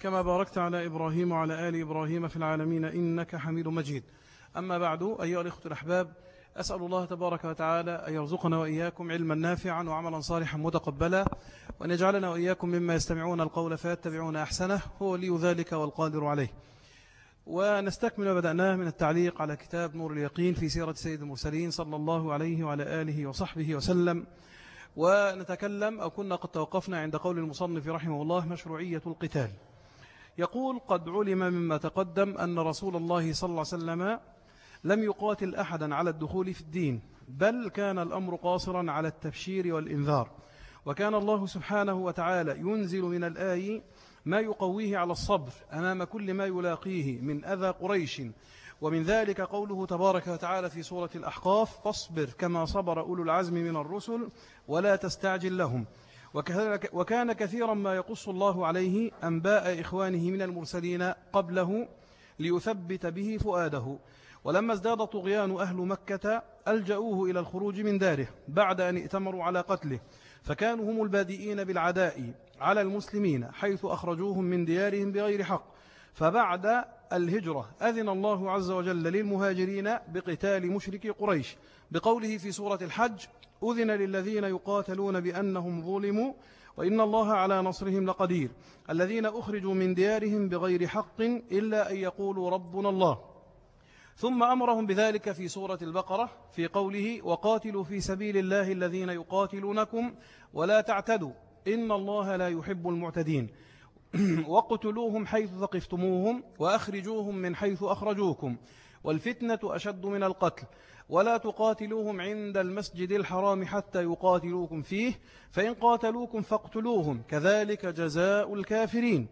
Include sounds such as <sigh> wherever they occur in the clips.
كما باركت على إبراهيم وعلى آل إبراهيم في العالمين إنك حميد مجيد. أما بعد أيها الإخوة الأحباب أسأل الله تبارك وتعالى أن يرزقنا وإياكم علما نافعا وعملا صالحا متقبلا وأن يجعلنا وإياكم مما يستمعون القول فيتبعون أحسنه هو لي ذلك والقادر عليه. ونستكمل بدأناه من التعليق على كتاب نور اليقين في سيرة سيد المرسلين صلى الله عليه وعلى آله وصحبه وسلم. ونتكلم أو كنا قد توقفنا عند قول المصنف رحمه الله مشروعية القتال. يقول قد علم مما تقدم أن رسول الله صلى الله عليه وسلم لم يقاتل أحدا على الدخول في الدين بل كان الأمر قاصرا على التبشير والإنذار. وكان الله سبحانه وتعالى ينزل من الآي ما يقويه على الصبر أمام كل ما يلاقيه من أذى قريش. ومن ذلك قوله تبارك وتعالى في سورة الأحقاف فاصبر كما صبر أولو العزم من الرسل ولا تستعجل لهم وكان كثيرا ما يقص الله عليه أنباء إخوانه من المرسلين قبله ليثبت به فؤاده. ولما ازداد طغيان أهل مكة ألجأوه إلى الخروج من داره بعد أن ائتمروا على قتله. فكانوا هم البادئين بالعداء على المسلمين حيث أخرجوهم من ديارهم بغير حق. فبعد الهجرة أذن الله عز وجل للمهاجرين بقتال مشرك قريش. بقوله في سورة الحج أذن للذين يقاتلون بأنهم ظلموا وإن الله على نصرهم لقدير. الذين أخرجوا من ديارهم بغير حق إلا أن يقولوا ربنا الله. ثم أمرهم بذلك في سورة البقرة في قوله وقاتلوا في سبيل الله الذين يقاتلونكم ولا تعتدوا إن الله لا يحب المعتدين. <clears throat> وقتلوهم حيث ثقفتموهم وأخرجوهم من حيث أخرجوكم والفتنة أشد من القتل. ولا تقاتلوهم عند المسجد الحرام حتى يقاتلوكم فيه فإن قاتلوكم فاقتلوهم كذلك جزاء الكافرين.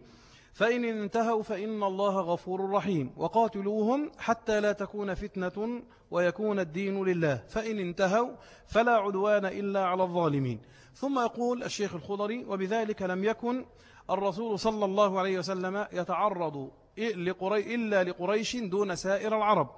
فإن انتهوا فإن الله غفور رحيم. وقاتلوهم حتى لا تكون فتنة ويكون الدين لله. فإن انتهوا فلا عدوان إلا على الظالمين. ثم يقول الشيخ الخضري وبذلك لم يكن الرسول صلى الله عليه وسلم يتعرض إلا لقريش دون سائر العرب.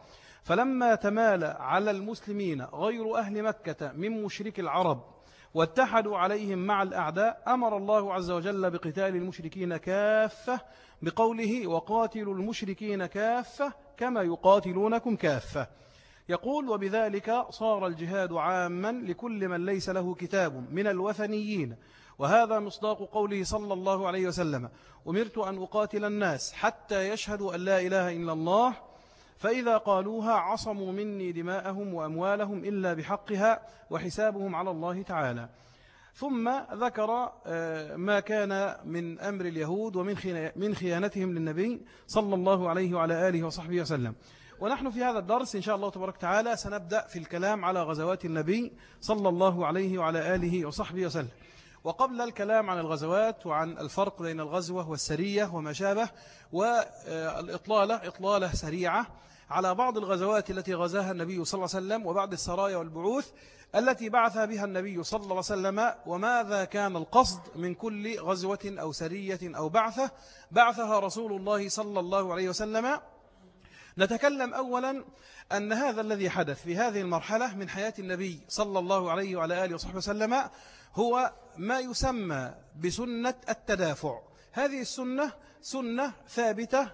فلما تمال على المسلمين غير أهل مكة من مشرك العرب واتحدوا عليهم مع الأعداء أمر الله عز وجل بقتال المشركين كافة بقوله وقاتلوا المشركين كافة كما يقاتلونكم كافة. يقول وبذلك صار الجهاد عاما لكل من ليس له كتاب من الوثنيين. وهذا مصداق قوله صلى الله عليه وسلم أمرت أن أقاتل الناس حتى يشهدوا أن لا إله إلا الله فإذا قالوها عصموا مني دماءهم وأموالهم إلا بحقها وحسابهم على الله تعالى. ثم ذكر آه، ما كان من أمر اليهود ومن من خيانتهم للنبي صلى الله عليه وعلى آله وصحبه وسلم. ونحن في هذا الدرس إن شاء الله تبارك تعالى سنبدأ في الكلام على غزوات النبي صلى الله عليه وعلى آله وصحبه وسلم. وقبل الكلام عن الغزوات وعن الفرق بين الغزوة والسرية وما شابه والإطلالة إطلالة سريعة على بعض الغزوات التي غزاها النبي صلى الله عليه وسلم وبعض السرايا والبعوث التي بعث بها النبي صلى الله عليه وسلم وماذا كان القصد من كل غزوة أو سرية أو بعثة؟ بعثها رسول الله صلى الله عليه وسلم نتكلم أولا أن هذا الذي حدث في هذه المرحلة من حياة النبي صلى الله عليه وعلى آله وصحبه وسلم هو ما يسمى بسنة التدافع. هذه السنة سنة ثابتة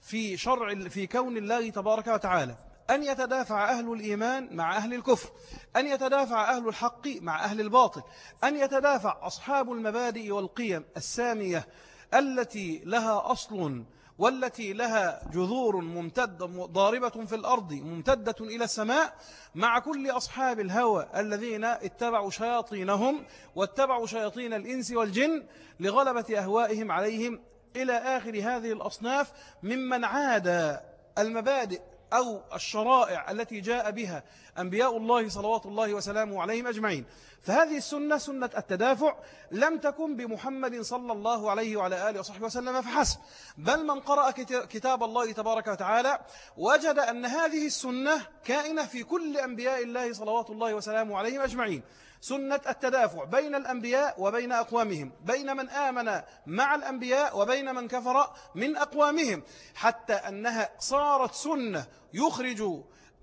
في شرع في كون الله تبارك وتعالى. أن يتدافع أهل الإيمان مع أهل الكفر أن يتدافع أهل الحق مع أهل الباطل أن يتدافع أصحاب المبادئ والقيم السامية التي لها أصل والتي لها جذور ممتدة ضاربة في الأرض ممتدة إلى السماء مع كل أصحاب الهوى الذين اتبعوا شياطينهم واتبعوا شياطين الإنس والجن لغلبة أهوائهم عليهم إلى آخر هذه الأصناف ممن عاد المبادئ أو الشرائع التي جاء بها أنبياء الله صلوات الله وسلامه عليهم أجمعين. فهذه السنة سنة التدافع لم تكن بمحمد صلى الله عليه وعلى آله وصحبه وسلم فحسب بل من قرأ كتاب الله تبارك وتعالى وجد أن هذه السنة كائنة في كل أنبياء الله صلوات الله وسلامه عليهم أجمعين. سنة التدافع بين الأنبياء وبين أقوامهم بين من آمن مع الأنبياء وبين من كفر من أقوامهم حتى أنها صارت سنة يخرج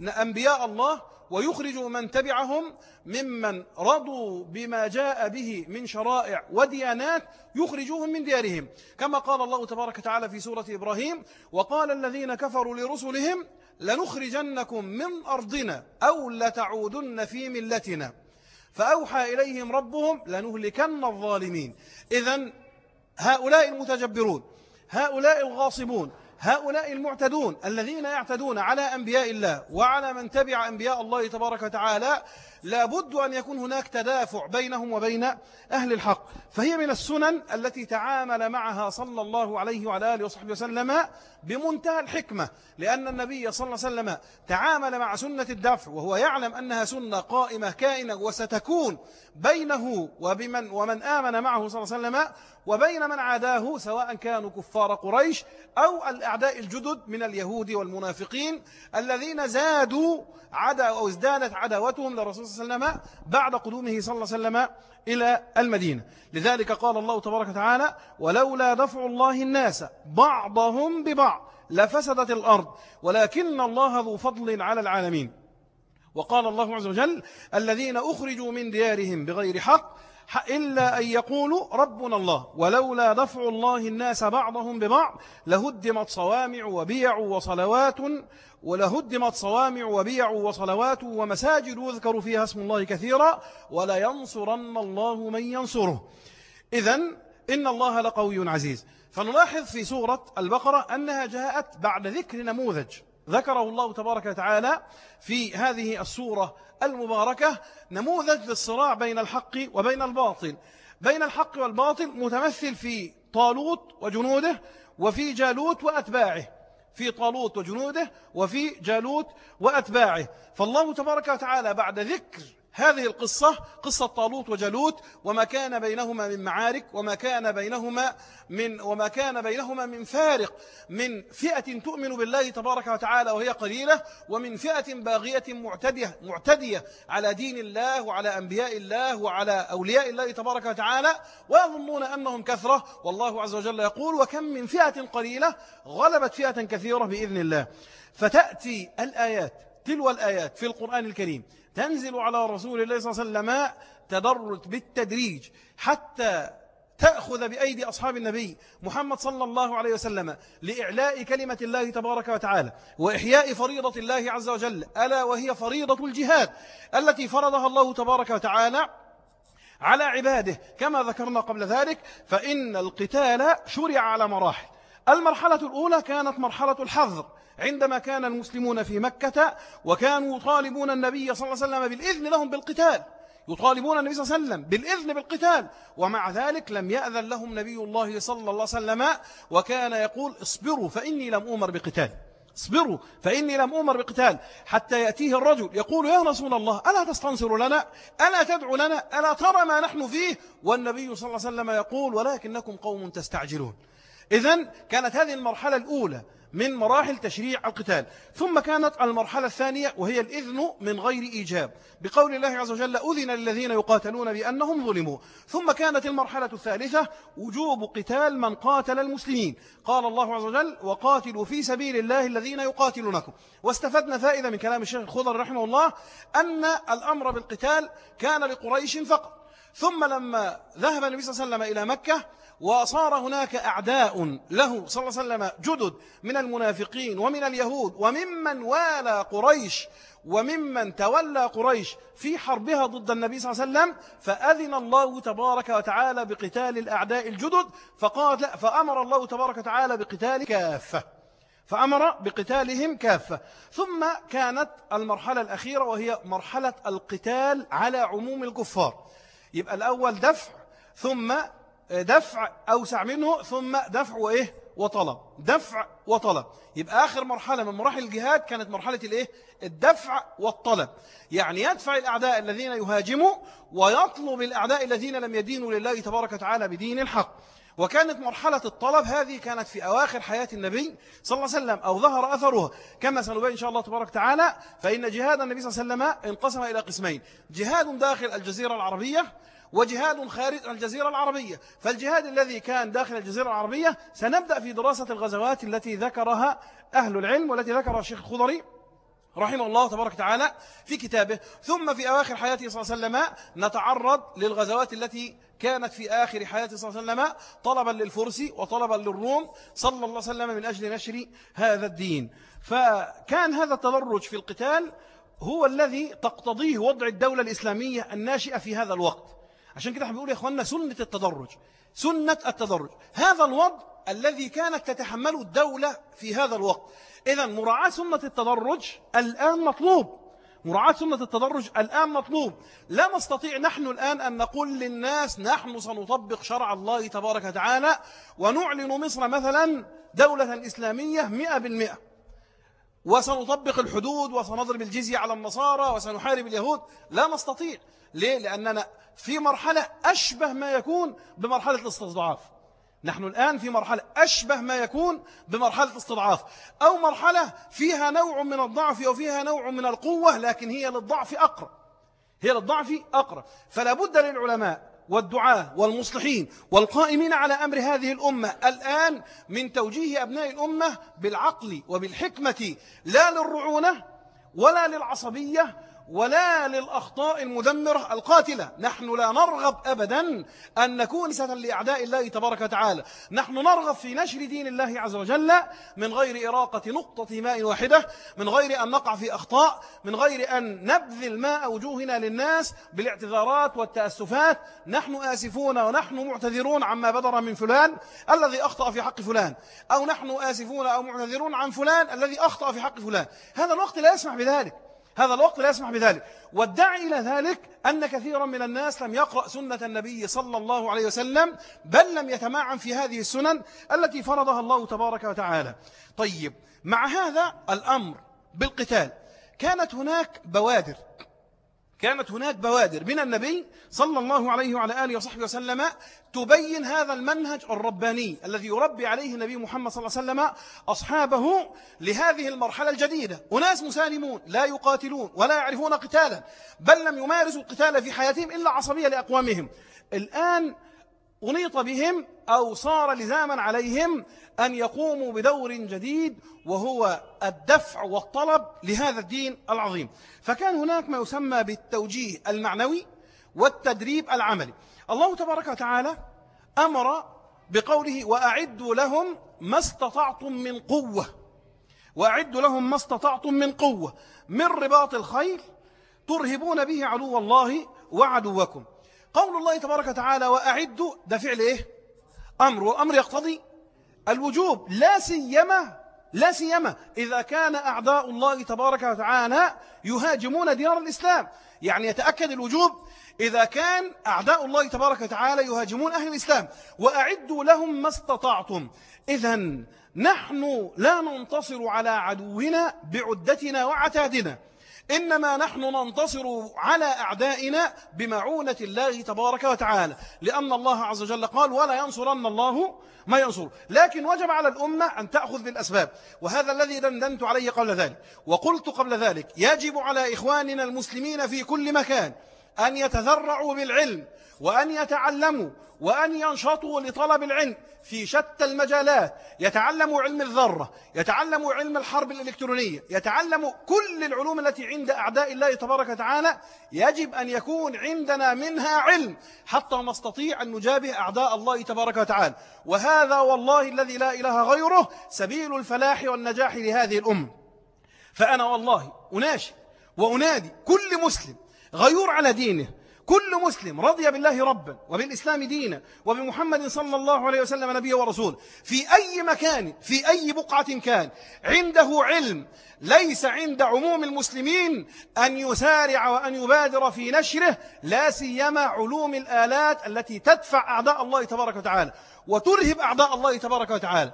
أنبياء الله ويخرج من تبعهم ممن رضوا بما جاء به من شرائع وديانات يخرجوهم من ديارهم. كما قال الله تبارك وتعالى في سورة إبراهيم وقال الذين كفروا لرسلهم لنخرجنكم من أرضنا أو لتعودن في ملتنا. فأوحى إليهم ربهم لنهلكن الظالمين. إذا هؤلاء المتجبرون هؤلاء الغاصبون هؤلاء المعتدون الذين يعتدون على أنبياء الله وعلى من تبع أنبياء الله تبارك وتعالى لابد أن يكون هناك تدافع بينهم وبين أهل الحق. فهي من السنن التي تعامل معها صلى الله عليه وعلى آله وصحبه وسلم بمنتهى الحكمة لأن النبي صلى الله عليه وسلم تعامل مع سنة الدفع وهو يعلم أنها سنة قائمة كائنة وستكون بينه وبمن ومن آمن معه صلى الله عليه وسلم وبين من عاداه سواء كانوا كفار قريش أو الأعداء الجدد من اليهود والمنافقين الذين زادوا عدا أو ازدادت عداوتهم للرسول صلى الله عليه وسلم بعد قدومه صلى الله عليه وسلم إلى المدينة. لذلك قال الله تبارك وتعالى ولولا دفع الله الناس بعضهم ببعض لفسدت الأرض ولكن الله ذو فضل على العالمين. وقال الله عز وجل الذين أخرجوا من ديارهم بغير حق إلا أن يقولوا ربنا الله. ولولا دفع الله الناس بعضهم ببعض لهدمت صوامع وبيع وصلوات ولهدمت صوامع وبيع وصلوات ومساجد يذكر فيها اسم الله كثيرا ولا ينصرن الله من ينصره. إذا إن الله لقوي عزيز. فنلاحظ في سورة البقرة أنها جاءت بعد ذكر نموذج. ذكره الله تبارك وتعالى في هذه السورة المباركة نموذج للصراع بين الحق وبين الباطل. بين الحق والباطل متمثل في طالوت وجنوده وفي جالوت وأتباعه. في طالوت وجنوده وفي جالوت وأتباعه. فالله تبارك وتعالى بعد ذكر هذه القصة قصة طالوت وجالوت وما كان بينهما من معارك وما كان بينهما من وما كان بينهما من فارق من فئة تؤمن بالله تبارك وتعالى وهي قليلة ومن فئة باغية معتدية معتدية على دين الله وعلى أنبياء الله وعلى أولياء الله تبارك وتعالى ويظنون أنهم كثرة والله عز وجل يقول وكم من فئة قليلة غلبت فئة كثيرة بإذن الله فتأتي الآيات تلو الآيات في القرآن الكريم. تنزل على رسول الله صلى الله عليه وسلم تدرج بالتدريج حتى تأخذ بأيدي أصحاب النبي محمد صلى الله عليه وسلم لإعلاء كلمة الله تبارك وتعالى وإحياء فريضة الله عز وجل ألا وهي فريضة الجهاد التي فرضها الله تبارك وتعالى على عباده. كما ذكرنا قبل ذلك فإن القتال شرع على مراحل. المرحلة الأولى كانت مرحلة الحظر. عندما كان المسلمون في مكة وكانوا يطالبون النبي صلى الله عليه وسلم بالإذن لهم بالقتال. يطالبون النبي صلى الله عليه وسلم بالإذن بالقتال. ومع ذلك لم يأذن لهم نبي الله صلى الله عليه وسلم وكان يقول اصبروا فإني لم أمر بقتال. اصبروا فإني لم أمر بقتال. حتى يأتيه الرجل يقول يا رسول الله ألا تستنصر لنا؟ ألا تدعو لنا؟ ألا ترى ما نحن فيه؟ والنبي صلى الله عليه وسلم يقول ولكنكم قوم تستعجلون. إذن كانت هذه المرحلة الأولى. من مراحل تشريع القتال. ثم كانت المرحلة الثانية وهي الإذن من غير إيجاب. بقول الله عز وجل أذن للذين يقاتلون بأنهم ظلموا. ثم كانت المرحلة الثالثة وجوب قتال من قاتل المسلمين. قال الله عز وجل وقاتلوا في سبيل الله الذين يقاتلونكم. واستفدنا فائدة من كلام الشيخ الخضر رحمه الله أن الأمر بالقتال كان لقريش فقط. ثم لما ذهب النبي صلى الله عليه وسلم إلى مكة وصار هناك أعداء له صلى الله عليه وسلم جدد من المنافقين ومن اليهود وممن والى قريش وممن تولى قريش في حربها ضد النبي صلى الله عليه وسلم فأذن الله تبارك وتعالى بقتال الأعداء الجدد فقال لا فأمر الله تبارك وتعالى بقتال كافة فأمر بقتالهم كافة. ثم كانت المرحلة الأخيرة وهي مرحلة القتال على عموم الكفار. يبقى الأول دفع ثم دفع أوسع منه ثم دفع وإيه؟ وطلب. دفع وطلب. يبقى آخر مرحلة من مراحل الجهاد كانت مرحلة الإيه؟ الدفع والطلب. يعني يدفع الأعداء الذين يهاجموا ويطلب الأعداء الذين لم يدينوا لله تبارك وتعالى بدين الحق. وكانت مرحلة الطلب هذه كانت في أواخر حياة النبي صلى الله عليه وسلم أو ظهر أثرها. كما سنبين إن شاء الله تبارك وتعالى فإن جهاد النبي صلى الله عليه وسلم انقسم إلى قسمين. جهاد داخل الجزيرة العربية وجهاد خارج الجزيرة العربية. فالجهاد الذي كان داخل الجزيرة العربية سنبدأ في دراسة الغزوات التي ذكرها أهل العلم والتي ذكرها الشيخ الخضري رحمه الله تبارك وتعالى في كتابه. ثم في أواخر حياته صلى الله عليه وسلم نتعرض للغزوات التي كانت في آخر حياته صلى الله عليه وسلم طلبا للفرس وطلبا للروم صلى الله عليه وسلم من أجل نشر هذا الدين. فكان هذا التدرج في القتال هو الذي تقتضيه وضع الدولة الإسلامية الناشئة في هذا الوقت. عشان كده إحنا بنقول يا اخوانا سنة التدرج. سنة التدرج. هذا الوضع الذي كانت تتحمله الدولة في هذا الوقت. إذا مراعاة سنة التدرج الآن مطلوب. مراعاة سنة التدرج الآن مطلوب. لا نستطيع نحن الآن أن نقول للناس نحن سنطبق شرع الله تبارك وتعالى ونعلن مصر مثلا دولة إسلامية مئة بالمئة. وسنطبق الحدود وسنضرب الجزية على النصارى وسنحارب اليهود. لا نستطيع. ليه؟ لأننا في مرحلة أشبه ما يكون بمرحلة الاستضعاف. نحن الآن في مرحلة أشبه ما يكون بمرحلة الاستضعاف. أو مرحلة فيها نوع من الضعف أو فيها نوع من القوة لكن هي للضعف أقرب. هي للضعف أقرب. فلا بد للعلماء والدعاة والمصلحين والقائمين على أمر هذه الأمة الآن من توجيه أبناء الأمة بالعقل وبالحكمة لا للرعونة ولا للعصبية ولا للأخطاء المدمرة القاتلة. نحن لا نرغب أبدا أن نكون سة لأعداء الله تبارك وتعالى. نحن نرغب في نشر دين الله عز وجل من غير إراقة نقطة ماء واحدة من غير أن نقع في أخطاء من غير أن نبذل ماء وجوهنا للناس بالاعتذارات والتأسفات. نحن آسفون ونحن معتذرون عما بدر من فلان الذي أخطأ في حق فلان أو نحن آسفون أو معتذرون عن فلان الذي أخطأ في حق فلان. هذا الوقت لا يسمح بذلك. هذا الوقت لا يسمح بذلك. والداعي إلى ذلك أن كثيرا من الناس لم يقرأ سنة النبي صلى الله عليه وسلم بل لم يتمعن في هذه السنن التي فرضها الله تبارك وتعالى. طيب مع هذا الأمر بالقتال كانت هناك بوادر. كانت هناك بوادر من النبي صلى الله عليه وعلى آله وصحبه وسلم تبين هذا المنهج الرباني الذي يربي عليه النبي محمد صلى الله عليه وسلم أصحابه لهذه المرحلة الجديدة. أناس مسالمون لا يقاتلون ولا يعرفون قتالا بل لم يمارسوا القتال في حياتهم إلا عصبية لأقوامهم. الآن أنيط بهم أو صار لزاما عليهم أن يقوموا بدور جديد وهو الدفع والطلب لهذا الدين العظيم. فكان هناك ما يسمى بالتوجيه المعنوي والتدريب العملي. الله تبارك وتعالى أمر بقوله وأعدوا لهم ما استطعتم من قوة. وأعدوا لهم ما استطعتم من قوة. من رباط الخيل ترهبون به عدو الله وعدوكم. قول الله تبارك وتعالى وأعدوا ده فعل إيه؟ أمر والأمر يقتضي الوجوب لا سيما لا سيما إذا كان أعداء الله تبارك وتعالى يهاجمون ديار الإسلام. يعني يتأكد الوجوب إذا كان أعداء الله تبارك وتعالى يهاجمون أهل الإسلام. وأعدوا لهم ما استطعتم. إذا نحن لا ننتصر على عدونا بعدتنا وعتادنا. إنما نحن ننتصر على أعدائنا بمعونة الله تبارك وتعالى. لأن الله عز وجل قال ولا ينصرن الله ما ينصر لكن وجب على الأمة أن تأخذ بالأسباب. وهذا الذي دندنت عليه قبل ذلك. وقلت قبل ذلك يجب على إخواننا المسلمين في كل مكان أن يتذرعوا بالعلم وأن يتعلموا وأن ينشطوا لطلب العلم في شتى المجالات. يتعلموا علم الذرة يتعلموا علم الحرب الإلكترونية يتعلموا كل العلوم التي عند أعداء الله تبارك وتعالى. يجب أن يكون عندنا منها علم حتى نستطيع أن نجابه أعداء الله تبارك وتعالى. وهذا والله الذي لا إله غيره سبيل الفلاح والنجاح لهذه الأمة. فأنا والله أناشي وأنادي كل مسلم غيور على دينه كل مسلم رضي بالله ربا وبالإسلام دينا وبمحمد صلى الله عليه وسلم نبي ورسول في أي مكان في أي بقعة كان عنده علم ليس عند عموم المسلمين أن يسارع وأن يبادر في نشره لا سيما علوم الآلات التي تدفع أعداء الله تبارك وتعالى. وترهب أعداء الله تبارك وتعالى.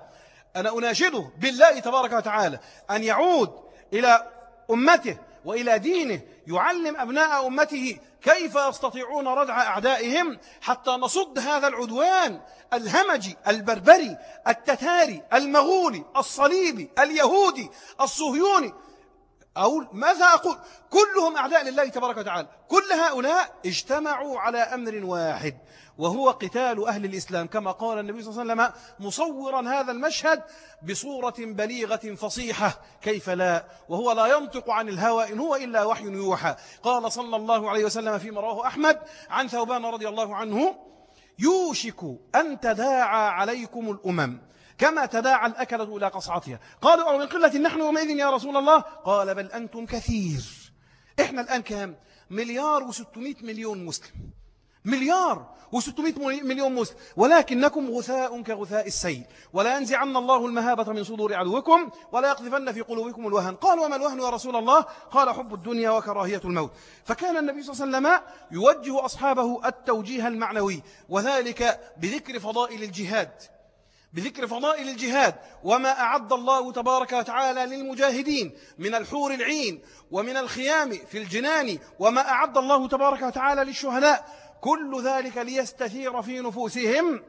أنا أناشده بالله تبارك وتعالى أن يعود إلى أمته وإلى دينه يعلم أبناء أمته كيف يستطيعون ردع أعدائهم حتى نصد هذا العدوان الهمجي البربري التتاري المغولي الصليبي اليهودي الصهيوني؟ أقول ماذا أقول؟ كلهم أعداء لله تبارك وتعالى. كل هؤلاء اجتمعوا على أمر واحد وهو قتال أهل الإسلام. كما قال النبي صلى الله عليه وسلم مصورا هذا المشهد بصورة بليغة فصيحة كيف لا؟ وهو لا ينطق عن الهوى إن هو إلا وحي يوحى. قال صلى الله عليه وسلم فيما رواه أحمد عن ثوبان رضي الله عنه يوشك أن تداعى عليكم الأمم. كما تداعى الأكلة إلى قصعتها. قالوا من قلة نحن يومئذ يا رسول الله؟ قال بل أنتم كثير. إحنا الآن كام مليار وستمائة مليون مسلم. مليار و600 مليون مسلم. ولكنكم غثاء كغثاء السيل. ولا ينزعن الله المهابة من صدور عدوكم ولا يقذفن في قلوبكم الوهن. قال وما الوهن يا رسول الله؟ قال حب الدنيا وكراهية الموت. فكان النبي صلى الله عليه وسلم يوجه أصحابه التوجيه المعنوي وذلك بذكر فضائل الجهاد. بذكر فضائل الجهاد وما أعد الله تبارك وتعالى للمجاهدين من الحور العين ومن الخيام في الجنان وما أعد الله تبارك وتعالى للشهداء. كل ذلك ليستثير في نفوسهم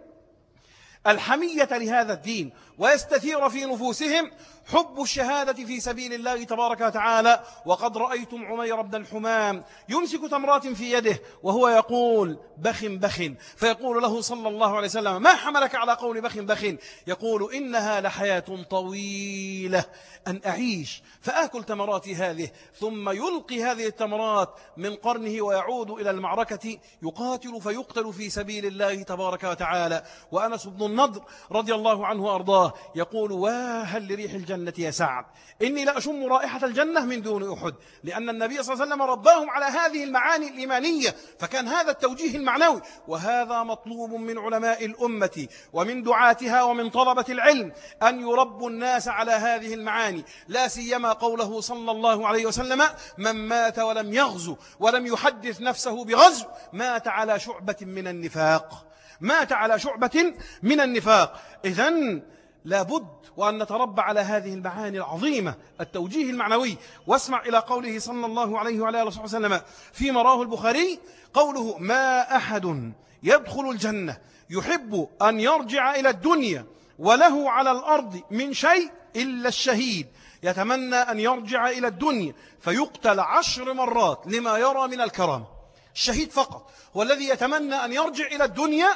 الحمية لهذا الدين ويستثير في نفوسهم حب الشهادة في سبيل الله تبارك وتعالى وقد رأيتم عمير بن الحمام يمسك تمرات في يده وهو يقول بخ بخ فيقول له صلى الله عليه وسلم ما حملك على قول بخ بخ يقول إنها لحياة طويلة أن أعيش فآكل تمراتي هذه ثم يلقي هذه التمرات من قرنه ويعود إلى المعركة يقاتل فيقتل في سبيل الله تبارك وتعالى. وأنس بن النضر رضي الله عنه وأرضاه يقول واهل لريح الجنة يا سعد. إني لأشم رائحة الجنة من دون أحد لأن النبي صلى الله عليه وسلم رباهم على هذه المعاني الإيمانية فكان هذا التوجيه المعنوي. وهذا مطلوب من علماء الأمة ومن دعاتها ومن طلبة العلم أن يربوا الناس على هذه المعاني. لا سيما قوله صلى الله عليه وسلم من مات ولم يغزو ولم يحدث نفسه بغزو مات على شعبة من النفاق. مات على شعبة من النفاق. إذن لابد وأن نتربى على هذه المعاني العظيمة التوجيه المعنوي. واسمع إلى قوله صلى الله عليه وعلى آله وسلم فيما راه البخاري قوله ما أحد يدخل الجنة يحب أن يرجع إلى الدنيا وله على الأرض من شيء إلا الشهيد. يتمنى أن يرجع إلى الدنيا فيقتل عشر مرات لما يرى من الكرامة الشهيد فقط. هو الذي يتمنى أن يرجع إلى الدنيا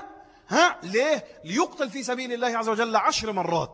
ها؟ ليه؟ ليقتل في سبيل الله عز وجل عشر مرات.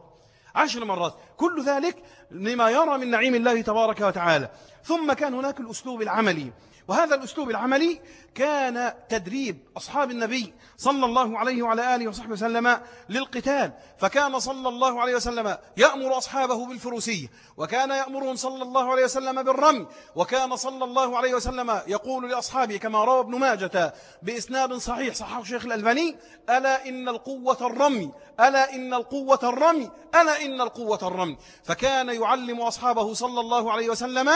عشر مرات. كل ذلك لما يرى من نعيم الله تبارك وتعالى. ثم كان هناك الأسلوب العملي. وهذا الأسلوب العملي كان تدريب أصحاب النبي صلى الله عليه وعلى آله وصحبه وسلم للقتال. فكان صلى الله عليه وسلم يأمر أصحابه بالفروسية وكان يأمرهم صلى الله عليه وسلم بالرمي وكان صلى الله عليه وسلم يقول لأصحابه كما روى ابن ماجة بإسناد صحيح صححه الشيخ الألباني ألا إن القوة الرمي ألا إن القوة الرمي ألا إن القوة الرمي. فكان يعلم أصحابه صلى الله عليه وسلم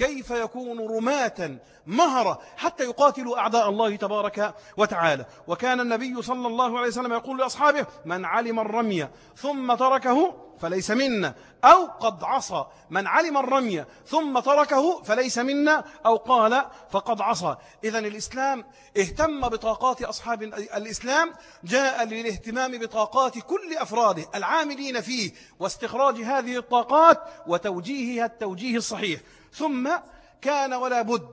كيف يكون رماة مهرة حتى يقاتلوا أعداء الله تبارك وتعالى. وكان النبي صلى الله عليه وسلم يقول لأصحابه من علم الرمي ثم تركه فليس منا. أو قد عصى. من علم الرمي ثم تركه فليس منا. أو قال فقد عصى. إذا الإسلام اهتم بطاقات أصحاب الإسلام جاء للاهتمام بطاقات كل أفراده العاملين فيه واستخراج هذه الطاقات وتوجيهها التوجيه الصحيح. ثم كان ولا بد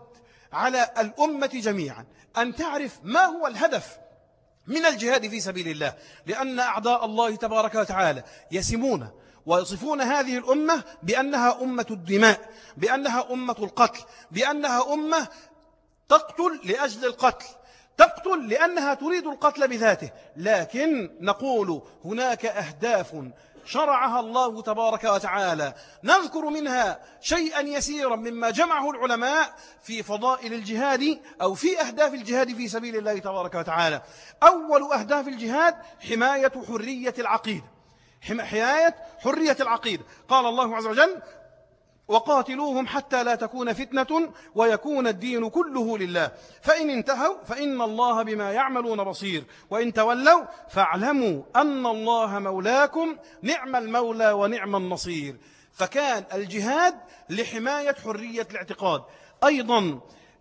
على الأمة جميعا أن تعرف ما هو الهدف من الجهاد في سبيل الله لأن أعداء الله تبارك وتعالى يسمون ويصفون هذه الأمة بأنها أمة الدماء بأنها أمة القتل بأنها أمة تقتل لأجل القتل. تقتل لأنها تريد القتل بذاته. لكن نقول هناك أهداف شرعها الله تبارك وتعالى. نذكر منها شيئا يسيرا مما جمعه العلماء في فضائل الجهاد أو في أهداف الجهاد في سبيل الله تبارك وتعالى. أول أهداف الجهاد حماية حرية العقيدة حماية حرية العقيدة قال الله عز وجل وقاتلوهم حتى لا تكون فتنة ويكون الدين كله لله. فإن انتهوا فإن الله بما يعملون بصير. وإن تولوا فاعلموا أن الله مولاكم نعم المولى ونعم النصير. فكان الجهاد لحماية حرية الاعتقاد. أيضا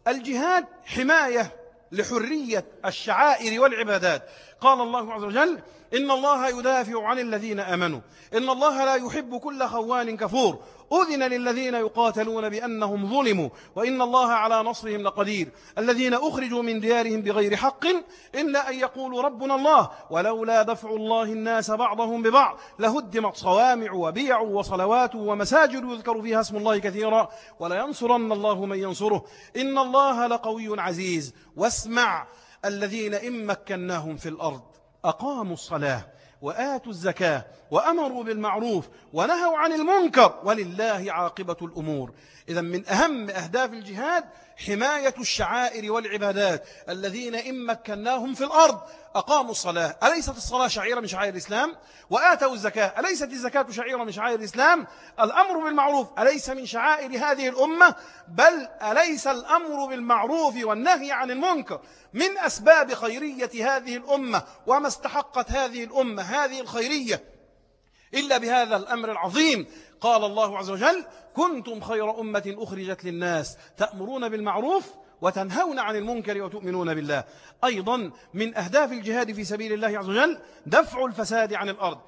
الجهاد حماية لحرية الشعائر والعبادات. قال الله عز وجل إن الله يدافع عن الذين أمنوا. إن الله لا يحب كل خوان كفور. أذن للذين يقاتلون بأنهم ظلموا. وإن الله على نصرهم لقدير. الذين أخرجوا من ديارهم بغير حق إلا أن يقولوا ربنا الله. ولولا دفع الله الناس بعضهم ببعض لهدمت صوامع وبيع وصلوات ومساجد يذكر فيها اسم الله كثيرا. ولينصرن الله من ينصره. إن الله لقوي عزيز. واسمع الذين إن مكناهم في الأرض. أقاموا الصلاة وآتوا الزكاة وأمروا بالمعروف ونهوا عن المنكر ولله عاقبة الأمور. إذا من أهم أهداف الجهاد حماية الشعائر والعبادات الذين إن مكناهم في الأرض. أقاموا الصلاة. أليست الصلاة شعيرة من شعائر الإسلام؟ وآتوا الزكاة. أليست الزكاة شعيرة من شعائر الإسلام؟ الأمر بالمعروف أليس من شعائر هذه الأمة؟ بل أليس الأمر بالمعروف والنهي عن المنكر؟ من أسباب خيرية هذه الأمة وما استحقت هذه الأمة هذه الخيرية إلا بهذا الأمر العظيم. قال الله عز وجل كنتم خير أمة أخرجت للناس تأمرون بالمعروف وتنهون عن المنكر وتؤمنون بالله. أيضا من أهداف الجهاد في سبيل الله عز وجل دفع الفساد عن الأرض.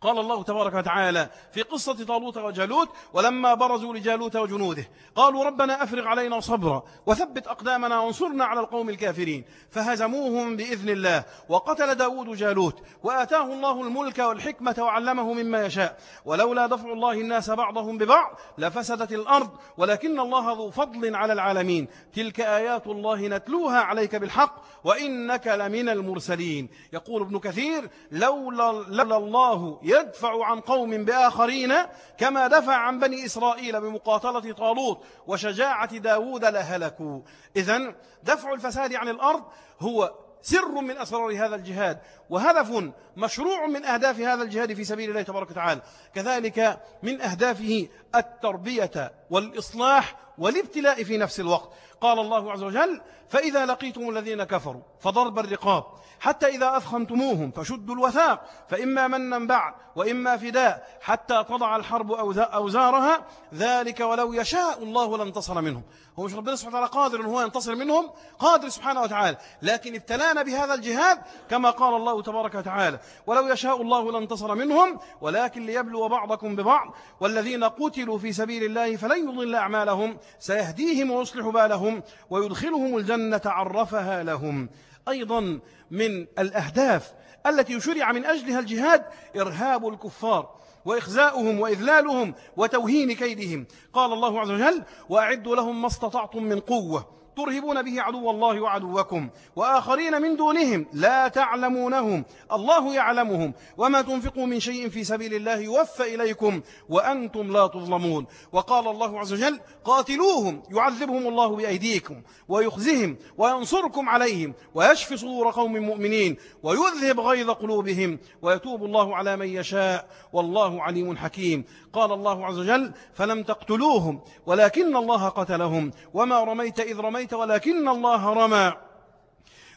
قال الله تبارك وتعالى في قصة طالوت وجالوت ولما برزوا لجالوت وجنوده قالوا ربنا أفرغ علينا صبرا وثبت أقدامنا وانصرنا على القوم الكافرين فهزموهم بإذن الله وقتل داود جالوت وآتاه الله الملك والحكمة وعلمه مما يشاء ولولا دفع الله الناس بعضهم ببعض لفسدت الأرض ولكن الله ذو فضل على العالمين تلك آيات الله نتلوها عليك بالحق وإنك لمن المرسلين. يقول ابن كثير لولا, لولا الله يدفع عن قوم بآخرين كما دفع عن بني إسرائيل بمقاتلة طالوت وشجاعة داود لهلكوا. إذن دفع الفساد عن الأرض هو سر من أسرار هذا الجهاد وهدف مشروع من أهداف هذا الجهاد في سبيل الله تبارك وتعالى. كذلك من أهدافه التربية والإصلاح والابتلاء في نفس الوقت. قال الله عز وجل فإذا لقيتم الذين كفروا فضرب الرقاب حتى إذا أثخنتموهم فشدوا الوثاق فإما منا بعد وإما فداء حتى تضع الحرب أوزارها ذلك ولو يشاء الله لانتصر منهم. هو مش ربنا سبحانه وتعالى قادر هو ينتصر منهم؟ قادر سبحانه وتعالى. لكن ابتلانا بهذا الجهاد كما قال الله تبارك وتعالى ولو يشاء الله لانتصر منهم ولكن ليبلو بعضكم ببعض والذين قتلوا في سبيل الله فلن يضل أعمالهم سيهديهم ويصلح بالهم ويدخلهم الجنة عرفها لهم. أيضا من الأهداف التي شرع من أجلها الجهاد إرهاب الكفار وإخزاؤهم وإذلالهم وتوهين كيدهم. قال الله عز وجل وأعدوا لهم ما استطعتم من قوة. ترهبون به عدو الله وعدوكم وآخرين من دونهم لا تعلمونهم الله يعلمهم. وما تنفقوا من شيء في سبيل الله يوفى إليكم وأنتم لا تظلمون. وقال الله عز وجل قاتلوهم يعذبهم الله بأيديكم ويخزهم وينصركم عليهم ويشفي صدور قوم مؤمنين ويذهب غيظ قلوبهم ويتوب الله على من يشاء. والله عليم حكيم. قال الله عز وجل فلم تقتلوهم ولكن الله قتلهم. وما رميت إذ رميت ولكن الله رمى.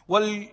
وال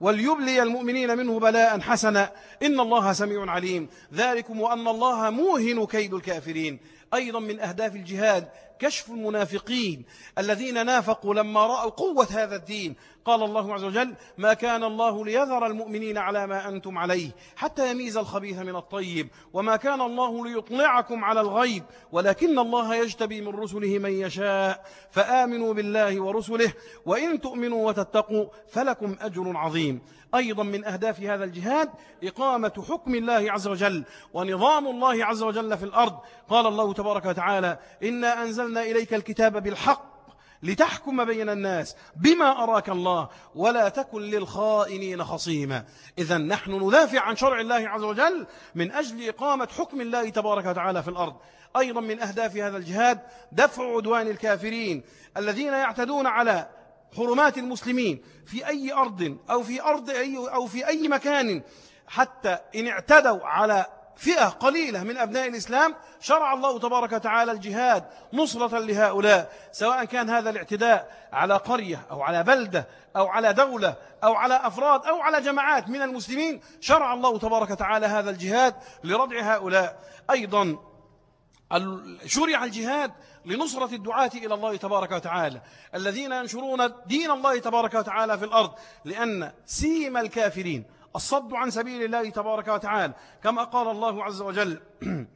وليبلي المؤمنين منه بلاء حسنا. إن الله سميع عليم. ذلكم وأن الله موهن كيد الكافرين. أيضا من أهداف الجهاد كشف المنافقين الذين نافقوا لما رأوا قوة هذا الدين. قال الله عز وجل ما كان الله ليذر المؤمنين على ما أنتم عليه حتى يميز الخبيث من الطيب وما كان الله ليطلعكم على الغيب ولكن الله يجتبي من رسله من يشاء فآمنوا بالله ورسله وإن تؤمنوا وتتقوا فلكم أجر عظيم. أيضا من أهداف هذا الجهاد إقامة حكم الله عز وجل ونظام الله عز وجل في الأرض. قال الله تبارك وتعالى إنا أنزلنا إليك الكتاب بالحق لتحكم بين الناس بما أراك الله ولا تكن للخائنين خصيما. إذا نحن ندافع عن شرع الله عز وجل من أجل إقامة حكم الله تبارك وتعالى في الأرض. أيضا من أهداف هذا الجهاد دفع عدوان الكافرين الذين يعتدون على حرمات المسلمين في أي أرض أو في أرض أي أو في أي مكان حتى إن اعتدوا على فئة قليلة من أبناء الإسلام شرع الله تبارك وتعالى الجهاد نصرة لهؤلاء سواء كان هذا الاعتداء على قرية أو على بلدة أو على دولة أو على أفراد أو على جماعات من المسلمين شرع الله تبارك وتعالى هذا الجهاد لردع هؤلاء. أيضا شرع الجهاد لنصرة الدعاة إلى الله تبارك وتعالى. الذين ينشرون دين الله تبارك وتعالى في الأرض لأن سيم الكافرين الصد عن سبيل الله تبارك وتعالى. كما قال الله عز وجل <clears throat>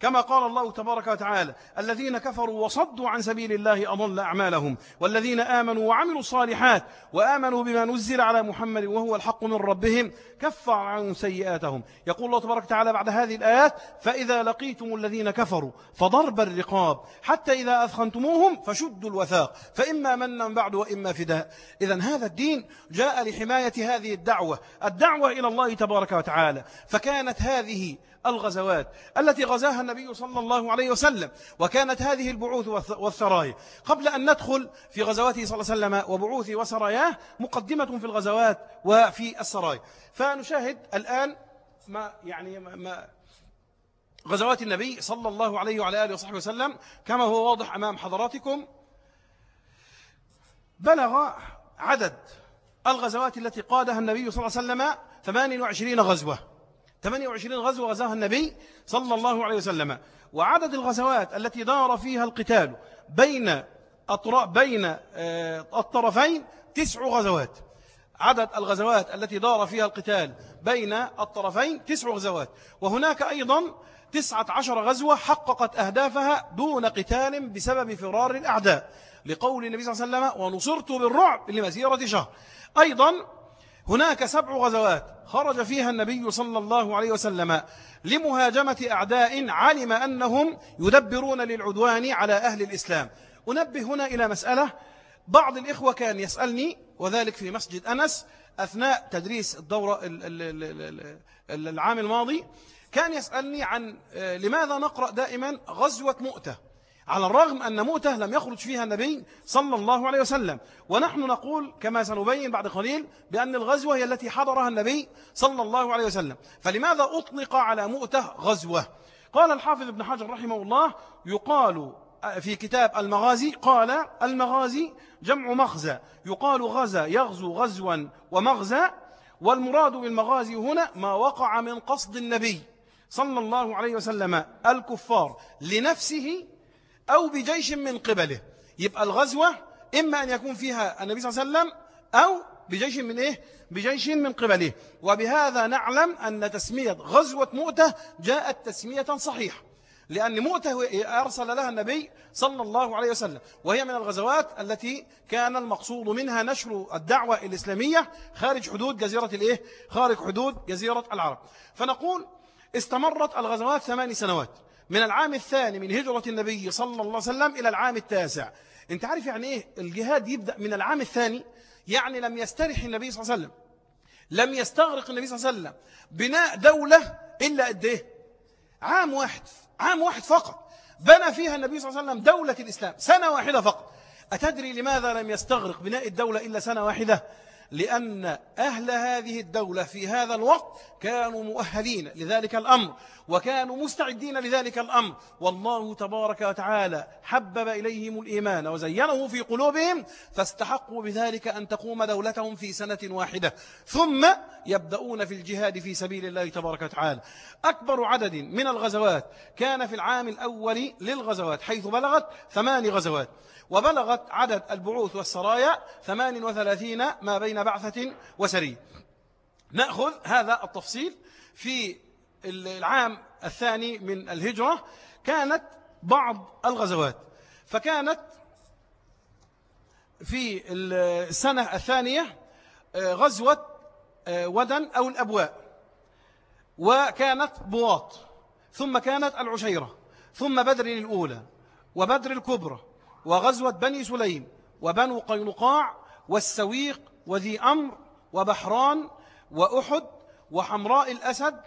كما قال الله تبارك وتعالى الذين كفروا وصدوا عن سبيل الله أضل أعمالهم والذين آمنوا وعملوا الصالحات وآمنوا بما نزل على محمد وهو الحق من ربهم كفر عنهم سيئاتهم. يقول الله تبارك وتعالى بعد هذه الآيات فإذا لقيتم الذين كفروا فضرب الرقاب حتى إذا أثخنتموهم فشدوا الوثاق فإما منا بعد وإما فداء. إذا هذا الدين جاء لحماية هذه الدعوة الدعوة إلى الله تبارك وتعالى. فكانت هذه الغزوات التي غزاها النبي صلى الله عليه وسلم وكانت هذه البعوث والثرايا قبل أن ندخل في غزواته صلى الله عليه وسلم وبعوثه وسراياه مقدمة في الغزوات وفي السرايا فنشاهد الآن ما يعني ما غزوات النبي صلى الله عليه وعلى آله وصحبه وسلم كما هو واضح أمام حضراتكم. بلغ عدد الغزوات التي قادها النبي صلى الله عليه وسلم 28 غزوة. 28 غزوة غزاها النبي صلى الله عليه وسلم. وعدد الغزوات التي دار فيها القتال بين بين آه، الطرفين تسع غزوات. عدد الغزوات التي دار فيها القتال بين الطرفين تسع غزوات. وهناك أيضا تسعة عشر غزوة حققت أهدافها دون قتال بسبب فرار الأعداء. لقول النبي صلى الله عليه وسلم ونصرت بالرعب لمسيرة شهر أيضا هناك سبع غزوات خرج فيها النبي صلى الله عليه وسلم لمهاجمة أعداء علم أنهم يدبرون للعدوان على أهل الإسلام. أنبه هنا إلى مسألة بعض الإخوة كان يسألني وذلك في مسجد أنس أثناء تدريس الدورة العام الماضي كان يسألني عن آه، لماذا نقرأ دائما غزوة مؤتة. على الرغم أن موته لم يخرج فيها النبي صلى الله عليه وسلم. ونحن نقول كما سنبين بعد قليل بأن الغزوة هي التي حضرها النبي صلى الله عليه وسلم. فلماذا أطلق على مؤته غزوة؟ قال الحافظ ابن حجر رحمه الله يقال في كتاب المغازي قال المغازي جمع مغزى. يقال غزا يغزو غزوا ومغزى. والمراد بالمغازي هنا ما وقع من قصد النبي صلى الله عليه وسلم الكفار لنفسه أو بجيش من قبله يبقى الغزوة إما أن يكون فيها النبي صلى الله عليه وسلم أو بجيش من إيه؟ بجيش من قبله وبهذا نعلم أن تسمية غزوة مؤتة جاءت تسمية صحيحة لأن مؤتة أرسل لها النبي صلى الله عليه وسلم وهي من الغزوات التي كان المقصود منها نشر الدعوة الإسلامية خارج حدود جزيرة الإيه؟ خارج حدود جزيرة العرب فنقول استمرت الغزوات ثماني سنوات من العام الثاني من هجرة النبي صلى الله عليه وسلم إلى العام التاسع. أنت عارف يعني إيه الجهاد يبدأ من العام الثاني؟ يعني لم يسترح النبي صلى الله عليه وسلم. لم يستغرق النبي صلى الله عليه وسلم. بناء دولة إلا قد إيه؟ عام واحد. عام واحد فقط. بنى فيها النبي صلى الله عليه وسلم دولة الإسلام. سنة واحدة فقط. أتدري لماذا لم يستغرق بناء الدولة إلا سنة واحدة؟ لأن أهل هذه الدولة في هذا الوقت كانوا مؤهلين لذلك الأمر وكانوا مستعدين لذلك الأمر. والله تبارك وتعالى حبب إليهم الإيمان وزينه في قلوبهم فاستحقوا بذلك أن تقوم دولتهم في سنة واحدة. ثم يبدأون في الجهاد في سبيل الله تبارك وتعالى. أكبر عدد من الغزوات كان في العام الأول للغزوات حيث بلغت ثمان غزوات. وبلغت عدد البعوث والسرايا 38 ما بين بعثة وسرية نأخذ هذا التفصيل في العام الثاني من الهجرة. كانت بعض الغزوات. فكانت في السنة الثانية آه، غزوة آه، ودن أو الأبواء. وكانت بواط. ثم كانت العشيرة. ثم بدر الأولى وبدر الكبرى وغزوة بني سليم وبنو قينقاع والسويق وذي أمر وبحران وأحد وحمراء الأسد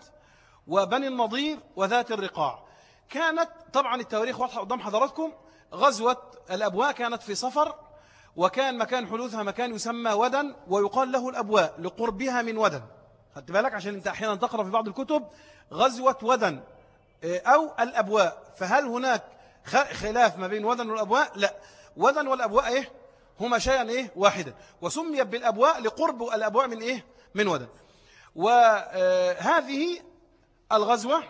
وبني النضير وذات الرقاع. كانت طبعا التواريخ واضحة قدام حضراتكم غزوة الأبواء كانت في صفر وكان مكان حدوثها مكان يسمى ودن ويقال له الأبواء لقربها من ودن. خدت بالك؟ عشان انت أحيانا تقرأ في بعض الكتب غزوة ودن آه، أو الأبواء. فهل هناك خلاف ما بين ودن والأبواء؟ لا. ودن والأبواء إيه؟ هما شيئا إيه؟ واحدا وسميت بالأبواء لقرب الأبواء من إيه؟ من ودن وهذه الغزوة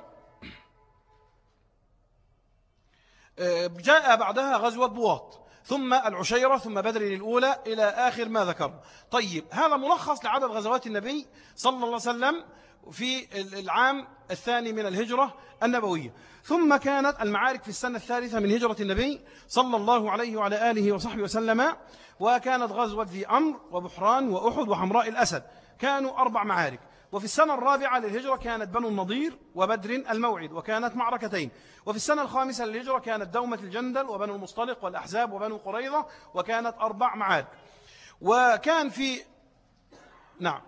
آه، جاء بعدها غزوة بواط ثم العشيرة ثم بدر الأولى إلى آخر ما ذكر طيب هذا ملخص لعدد غزوات النبي صلى الله عليه وسلم في العام الثاني من الهجرة النبوية. ثم كانت المعارك في السنة الثالثة من هجرة النبي صلى الله عليه وعلى آله وصحبه وسلم وكانت غزوة ذي أمر وبحران وأحد وحمراء الأسد. كانوا أربع معارك. وفي السنة الرابعة للهجرة كانت بنو النضير وبدر الموعد وكانت معركتين. وفي السنة الخامسة للهجرة كانت دومة الجندل وبنو المصطلق والأحزاب وبنو قريظة وكانت أربع معارك. وكان في نعم.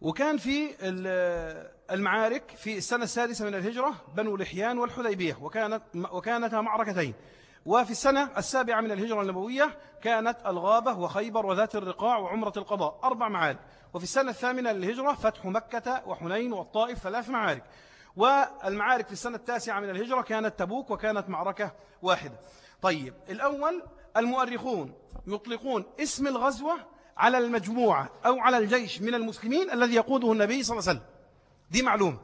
وكان في المعارك في السنة السادسة من الهجرة بنو لحيان والحديبية وكانت وكانتا معركتين. وفي السنة السابعة من الهجرة النبوية كانت الغابة وخيبر وذات الرقاع وعمرة القضاء أربع معارك. وفي السنة الثامنة للهجرة فتح مكة وحنين والطائف ثلاث معارك. والمعارك في السنة التاسعة من الهجرة كانت تبوك وكانت معركة واحدة. طيب الأول المؤرخون يطلقون اسم الغزوة على المجموعة أو على الجيش من المسلمين الذي يقوده النبي صلى الله عليه وسلم. دي معلومة.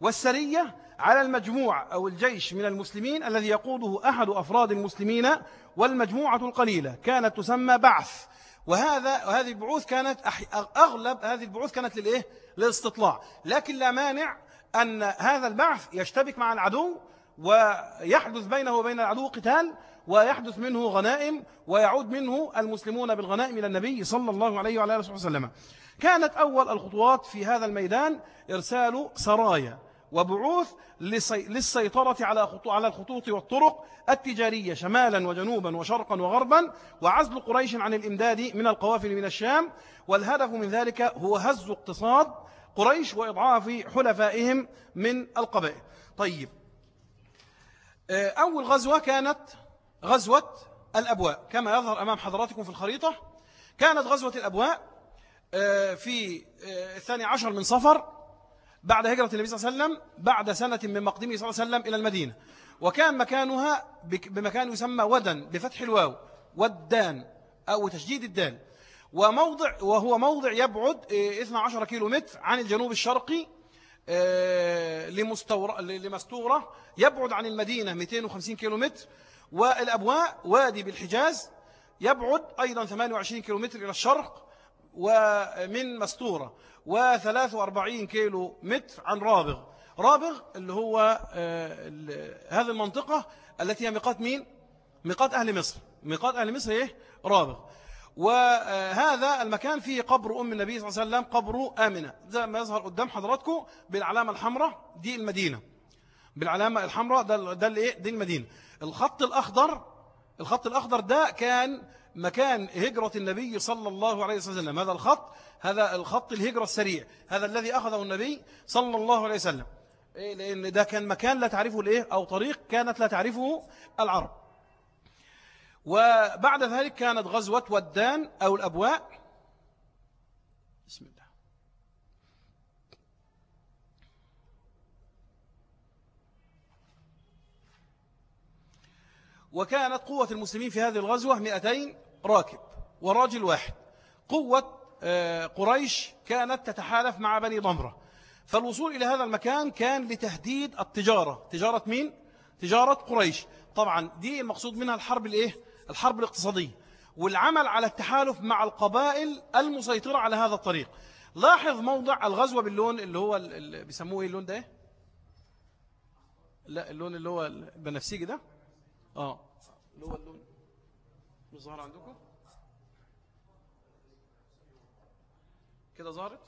والسرية على المجموعة أو الجيش من المسلمين الذي يقوده أحد أفراد المسلمين والمجموعة القليلة. كانت تسمى بعث. وهذا وهذه البعوث كانت أغلب هذه البعوث كانت للإيه؟ للاستطلاع. لكن لا مانع أن هذا البعث يشتبك مع العدو ويحدث بينه وبين العدو قتال ويحدث منه غنائم ويعود منه المسلمون بالغنائم إلى النبي صلى الله عليه وعلى آله وسلم. كانت أول الخطوات في هذا الميدان إرسال سرايا وبعوث للسيطرة على على الخطوط والطرق التجارية شمالا وجنوبا وشرقا وغربا وعزل قريش عن الإمداد من القوافل من الشام. والهدف من ذلك هو هز اقتصاد قريش وإضعاف حلفائهم من القبائل. طيب آه، أول غزوة كانت غزوة الأبواء. كما يظهر أمام حضراتكم في الخريطة كانت غزوة الأبواء آه، في آه، الثاني عشر من صفر بعد هجرة النبي صلى الله عليه وسلم بعد سنة من مقدمه صلى الله عليه وسلم إلى المدينة. وكان مكانها بمكان يسمى ودن بفتح الواو والدان أو تشديد الدال. وموضع وهو موضع يبعد 12 كيلو متر عن الجنوب الشرقي آه، لمستورة يبعد عن المدينة 250 كيلو متر. والأبواء وادي بالحجاز يبعد أيضا 28 كيلو متر إلى الشرق ومن مستورة و43 كيلو متر عن رابغ. رابغ اللي هو آه، هذه المنطقة التي هي ميقات مين؟ ميقات أهل مصر. ميقات أهل مصر إيه؟ رابغ. وهذا المكان فيه قبر أم النبي صلى الله عليه وسلم قبر آمنة. زي ما يظهر قدام حضراتكم بالعلامة الحمراء دي المدينة. بالعلامة الحمراء ده, ده الايه دي المدينة. الخط الأخضر الخط الأخضر ده كان مكان هجرة النبي صلى الله عليه وسلم. هذا الخط هذا الخط الهجرة السريع. هذا الذي أخذه النبي صلى الله عليه وسلم. إيه، لأن ده كان مكان لا تعرفه الإيه أو طريق كانت لا تعرفه العرب. وبعد ذلك كانت غزوة ودان أو الأبواء بسم الله وكانت قوة المسلمين في هذه الغزوة 200 راكب وراجل واحد. قوة آه، قريش كانت تتحالف مع بني ضمرة. فالوصول إلى هذا المكان كان لتهديد التجارة. تجارة مين؟ تجارة قريش. طبعا دي المقصود منها الحرب الإيه؟ الحرب الاقتصادية. والعمل على التحالف مع القبائل المسيطرة على هذا الطريق. لاحظ موضع الغزوة باللون اللي هو اللي بيسموه إيه اللون ده؟ لا اللون اللي هو البنفسجي ده؟ آه. اللي هو اللون. مش ظهر عندكم؟ كده ظهرت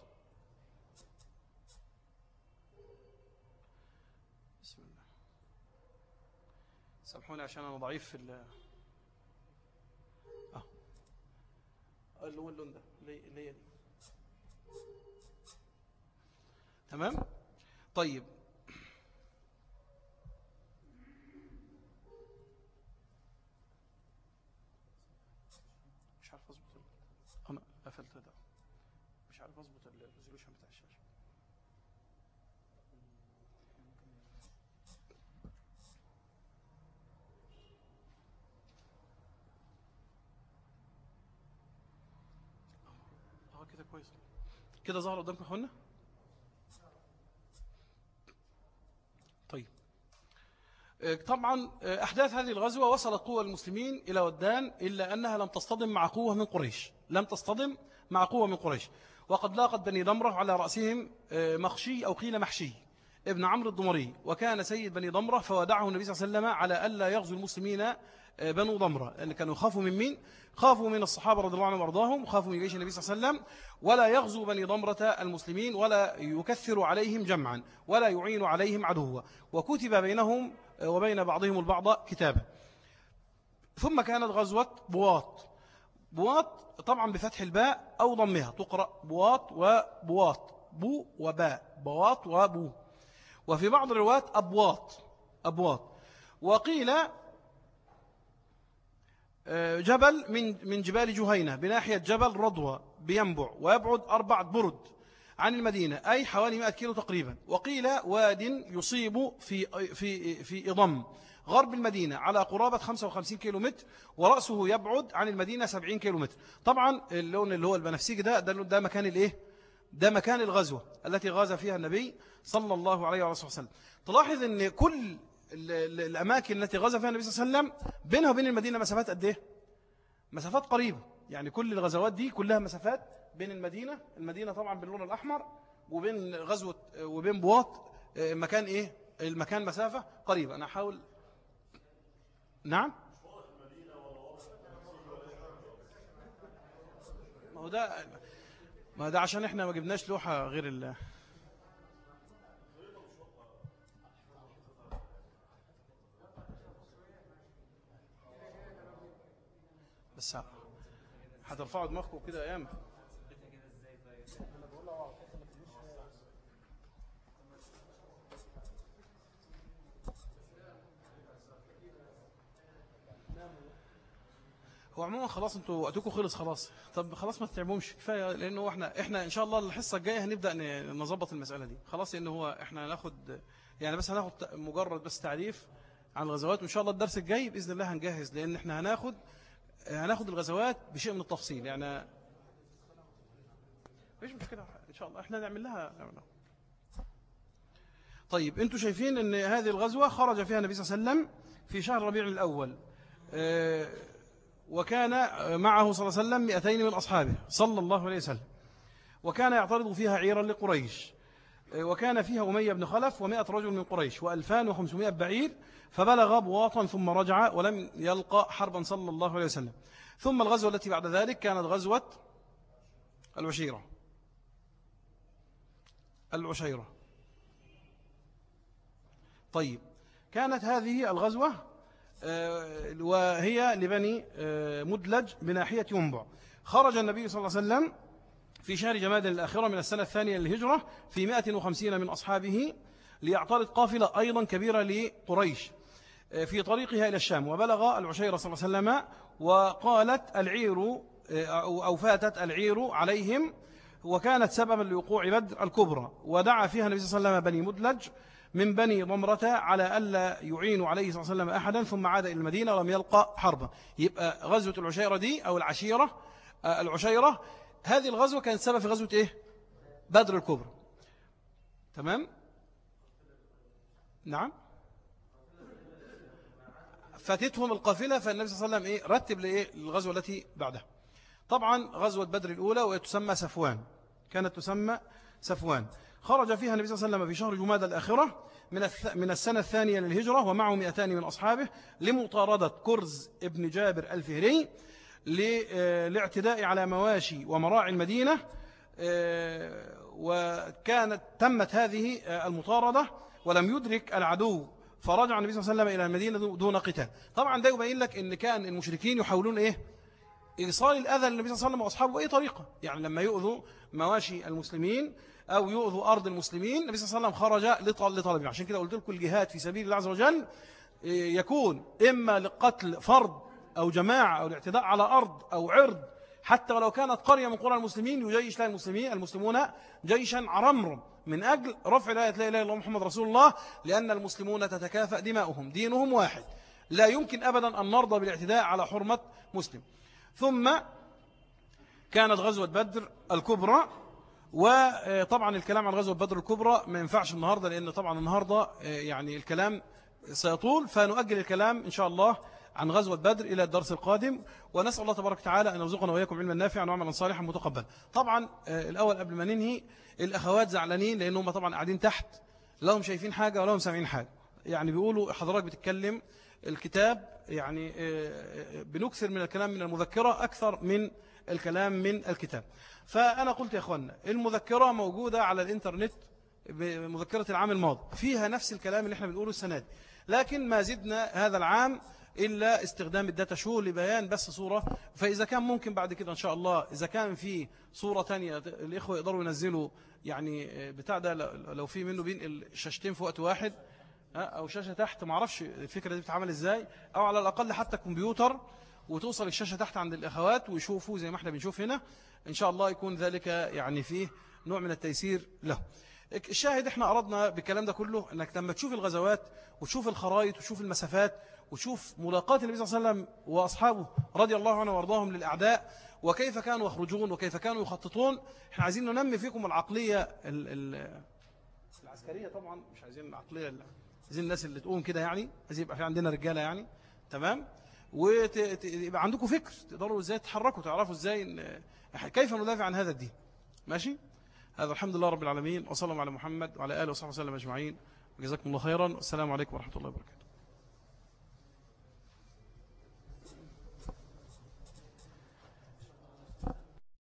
بسم الله. سامحوني عشان أنا ضعيف في ال آه. اللي هو اللون ده اللي هي دي. تمام؟ طيب مش عارف اظبط أنا قفلت ده. مش عارف أظبط الريزولوشن بتاع الشاشة. آه كده كويس. كده ظهر قدامكم أخوانا؟ طبعا آه، أحداث هذه الغزوة وصلت قوة المسلمين إلى ودان إلا أنها لم تصطدم مع قوة من قريش. لم تصطدم مع قوة من قريش. وقد لاقت بني ضمرة على رأسهم آه، مخشي أو قيل محشي ابن عمرو الضمري. وكان سيد بني ضمرة فودعه النبي صلى الله عليه وسلم على ألا يغزو المسلمين آه، بنو ضمرة. لأن كانوا يخافوا من مين؟ خافوا من الصحابة رضي الله عنهم وأرضاهم خافوا من جيش النبي صلى الله عليه وسلم. ولا يغزو بني ضمرة المسلمين ولا يكثر عليهم جمعا ولا يعين عليهم عدوا. وكتب بينهم وبين بعضهم البعض كتابا. ثم كانت غزوة بواط. بواط طبعا بفتح الباء أو ضمها. تقرأ بواط وبواط بو وباء. بواط وبو وفي بعض الروايات أبواط. أبواط. وقيل آه، جبل من من جبال جهينة بناحية جبل رضوى بينبع ويبعد أربعة برد عن المدينة أي حوالي 100 كيلو تقريبا. وقيل واد يصيب في في في إضم. غرب المدينة على قرابة 55 كيلو متر ورأسه يبعد عن المدينة 70 كيلو متر طبعا اللون اللي هو البنفسجي ده ده, ده مكان الإيه؟ ده مكان الغزوة التي غاز فيها النبي صلى الله عليه وسلم. تلاحظ إن كل الأماكن التي غزا فيها النبي صلى الله عليه وسلم بينها وبين المدينة مسافات قد إيه؟ مسافات قريبة. يعني كل الغزوات دي كلها مسافات بين المدينة المدينة طبعا باللون الأحمر وبين غزوة وبين بواط مكان إيه؟ المكان مسافة قريبة. أنا أحاول نعم. ما هو ده ما ده عشان إحنا ما جبناش لوحة غير ال بس هترفعوا دماغكم كده أيام هو عموما خلاص أنتوا وقتكم خلص خلاص. طب خلاص ما تتعبوش كفاية لأنه إحنا إحنا إن شاء الله الحصة الجاية هنبدأ نظبط المسألة دي. خلاص ان هو إحنا هناخد يعني بس هناخد مجرد بس تعريف عن الغزوات. وإن شاء الله الدرس الجاي بإذن الله هنجهز لأن إحنا هناخد هناخد الغزوات بشيء من التفصيل. يعني مش مشكلة. إن شاء الله إحنا نعمل لها نعمل لها. طيب أنتوا شايفين إن هذه الغزوة خرج فيها النبي صلى الله عليه وسلم في شهر ربيع الأول. آه وكان معه صلى الله عليه وسلم 200 من أصحابه صلى الله عليه وسلم. وكان يعترض فيها عيرا لقريش. وكان فيها أمية بن خلف ومائة رجل من قريش وألفان وخمسمائة بعير فبلغ بواطا ثم رجع ولم يلقى حربا صلى الله عليه وسلم. ثم الغزوة التي بعد ذلك كانت غزوة العشيرة. العشيرة. طيب كانت هذه الغزوة وهي لبني مدلج بناحية ينبع. خرج النبي صلى الله عليه وسلم في شهر جماد الآخرة من السنة الثانية للهجرة في 150 من أصحابه ليعترض قافلة أيضا كبيرة لقريش آه، في طريقها إلى الشام. وبلغ العشيرة صلى الله عليه وسلم وقالت العير آه، أو فاتت العير عليهم وكانت سببا لوقوع بدر الكبرى. ودعا فيها النبي صلى الله عليه وسلم بني مدلج من بني ضمرة على ألا يعينوا عليه صلى الله عليه وسلم أحدا ثم عاد إلى المدينة ولم يلقى حربا. يبقى غزوة العشيرة دي أو العشيرة آه، العشيرة هذه الغزوة كانت سبب في غزوة إيه؟ بدر الكبرى. تمام؟ نعم. فاتتهم القافلة فالنبي صلى الله عليه وسلم إيه؟ رتب لإيه؟ الغزوة التي بعدها. طبعا غزوة بدر الأولى وتسمى سفوان كانت تسمى سفوان خرج فيها النبي صلى الله عليه وسلم في شهر جماد الآخرة من من السنة الثانية للهجرة ومعه 200 من أصحابه لمطاردة كرز ابن جابر الفهري لاعتداء على مواشي ومراعي المدينة آه، وكانت تمت هذه المطاردة ولم يدرك العدو. فرجع النبي صلى الله عليه وسلم إلى المدينة دون قتال. طبعا ده يبين لك أن كان المشركين يحاولون إيه؟ إيصال الأذى للنبي صلى الله عليه وسلم وأصحابه بأي طريقة. يعني لما يؤذوا مواشي المسلمين أو يؤذوا أرض المسلمين النبي صلى الله عليه وسلم خرج لطلبه عشان كده قلت لكم الجهاد في سبيل الله عز وجل إيه، يكون إما لقتل فرد أو جماعة أو الاعتداء على أرض أو عرض حتى ولو كانت قرية من قرى المسلمين يجيش لها المسلمين المسلمون جيشا عرمرم. من أجل رفع لا إله إلا الله محمد رسول الله لأن المسلمون تتكافأ دماؤهم. دينهم واحد. لا يمكن أبدا أن نرضى بالاعتداء على حرمة مسلم. ثم كانت غزوة بدر الكبرى وطبعا الكلام عن غزوة بدر الكبرى ما ينفعش النهاردة لأن طبعا النهاردة يعني الكلام سيطول. فنؤجل الكلام إن شاء الله عن غزوة بدر إلى الدرس القادم. ونسأل الله تبارك وتعالى أن يرزقنا وإياكم علما نافعا وعملا صالحا متقبلا. طبعا آه، الأول قبل ما ننهي الأخوات زعلانين لأنهم طبعا قاعدين تحت لهم شايفين حاجة ولا هم سامعين حاجة. يعني بيقولوا حضرتك بتتكلم الكتاب يعني آه، آه، بنكثر من الكلام من المذكرة أكثر من الكلام من الكتاب. فأنا قلت يا أخوانا المذكرة موجودة على الإنترنت بمذكرة العام الماضي فيها نفس الكلام اللي إحنا بنقوله السنة دي لكن ما زدنا هذا العام إلا استخدام الداتا شو لبيان بس صورة. فإذا كان ممكن بعد كده إن شاء الله إذا كان في صورة تانية الإخوة يقدروا ينزلوا يعني بتاع ده لو في منه بين الشاشتين في وقت واحد أو شاشة تحت ما أعرفش الفكرة دي بتعمل إزاي أو على الأقل حتى كمبيوتر وتوصل الشاشة تحت عند الأخوات ويشوفوا زي ما إحنا بنشوف هنا. إن شاء الله يكون ذلك يعني فيه نوع من التيسير له. الشاهد إحنا أردنا بالكلام ده كله إنك لما تشوف الغزوات وتشوف الخرائط وتشوف المسافات وتشوف ملاقات النبي صلى الله عليه وسلم وأصحابه رضي الله عنه وأرضاهم للأعداء وكيف كانوا يخرجون وكيف كانوا يخططون إحنا عايزين ننمي فيكم العقلية العسكرية طبعا مش عايزين العقلية عايزين الناس اللي تقوم كده يعني عايزين يبقى في عندنا رجالة يعني تمام؟ ويبقى عندكم فكر تقدروا إزاي تتحركوا تعرفوا إزاي كيف ندافع عن هذا الدين. ماشي؟ هذا الحمد لله رب العالمين وصلى على محمد وعلى آله وصحبه وسلم أجمعين. وجزاكم الله خيرا. والسلام عليكم ورحمة الله وبركاته.